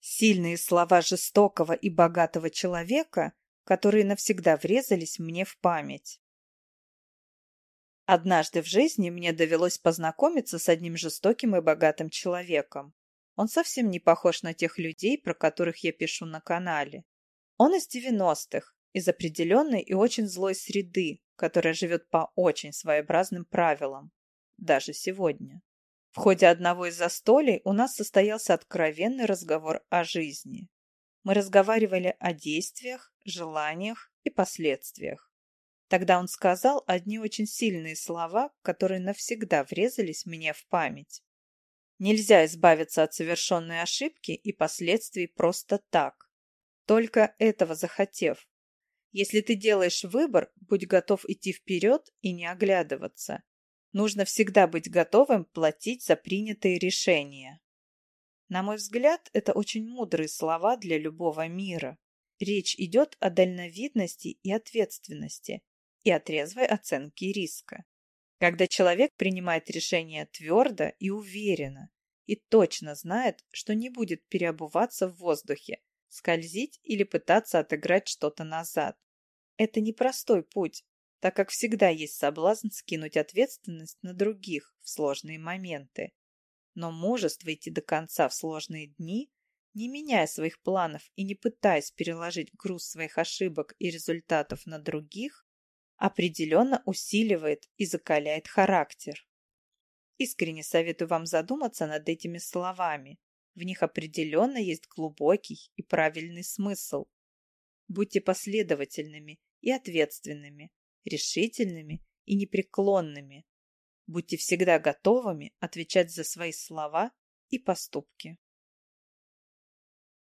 Сильные слова жестокого и богатого человека, которые навсегда врезались мне в память. Однажды в жизни мне довелось познакомиться с одним жестоким и богатым человеком. Он совсем не похож на тех людей, про которых я пишу на канале. Он из 90-х, из определенной и очень злой среды, которая живет по очень своеобразным правилам, даже сегодня. В ходе одного из застолий у нас состоялся откровенный разговор о жизни. Мы разговаривали о действиях, желаниях и последствиях. Тогда он сказал одни очень сильные слова, которые навсегда врезались мне в память. Нельзя избавиться от совершенной ошибки и последствий просто так, только этого захотев. Если ты делаешь выбор, будь готов идти вперед и не оглядываться. Нужно всегда быть готовым платить за принятые решения. На мой взгляд, это очень мудрые слова для любого мира. Речь идет о дальновидности и ответственности, и о трезвой оценке риска. Когда человек принимает решение твердо и уверенно, и точно знает, что не будет переобуваться в воздухе, скользить или пытаться отыграть что-то назад. Это непростой путь, так как всегда есть соблазн скинуть ответственность на других в сложные моменты. Но мужество идти до конца в сложные дни, не меняя своих планов и не пытаясь переложить груз своих ошибок и результатов на других, определенно усиливает и закаляет характер. Искренне советую вам задуматься над этими словами. В них определенно есть глубокий и правильный смысл. Будьте последовательными и ответственными, решительными и непреклонными. Будьте всегда готовыми отвечать за свои слова и поступки.